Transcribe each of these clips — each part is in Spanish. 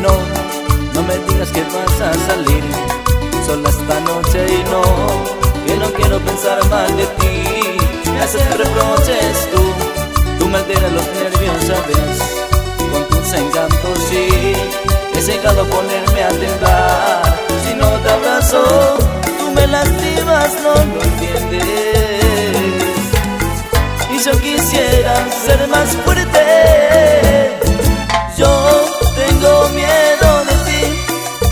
No, no me digas que vas a salir sola esta noche y no, que no quiero pensar mal de ti. Me haces reproches tú, tú me alteras los nervios, ¿sabes? Con tus encantos, sí, he llegado a ponerme a temblar. Quisiera ser más fuerte. Yo tengo miedo de ti,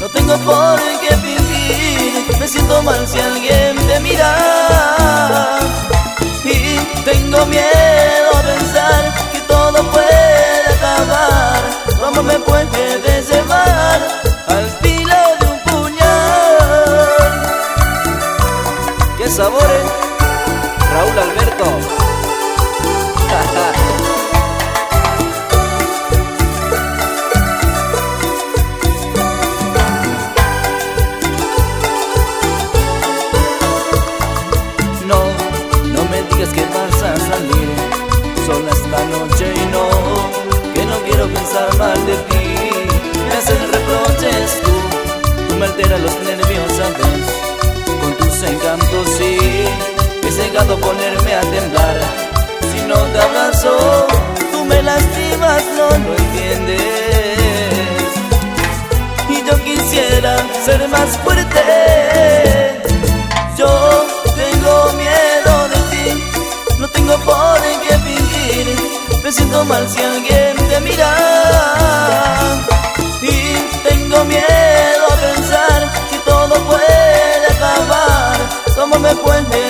no tengo por qué fingir. Me siento mal si alguien te mira. Y tengo miedo a pensar que todo puede acabar. ¿Cómo me puedes llevar al filo de un puñal? ¿Qué sabores? Raúl Alberto. Los nervios, ¿sabes? Con tus encantos, sí, he llegado a ponerme a temblar no te abrazo, tú me lastimas, no lo entiendes. Y yo quisiera ser más fuerte. Yo tengo miedo de ti, no tengo por qué fingir. Me siento mal si alguien pues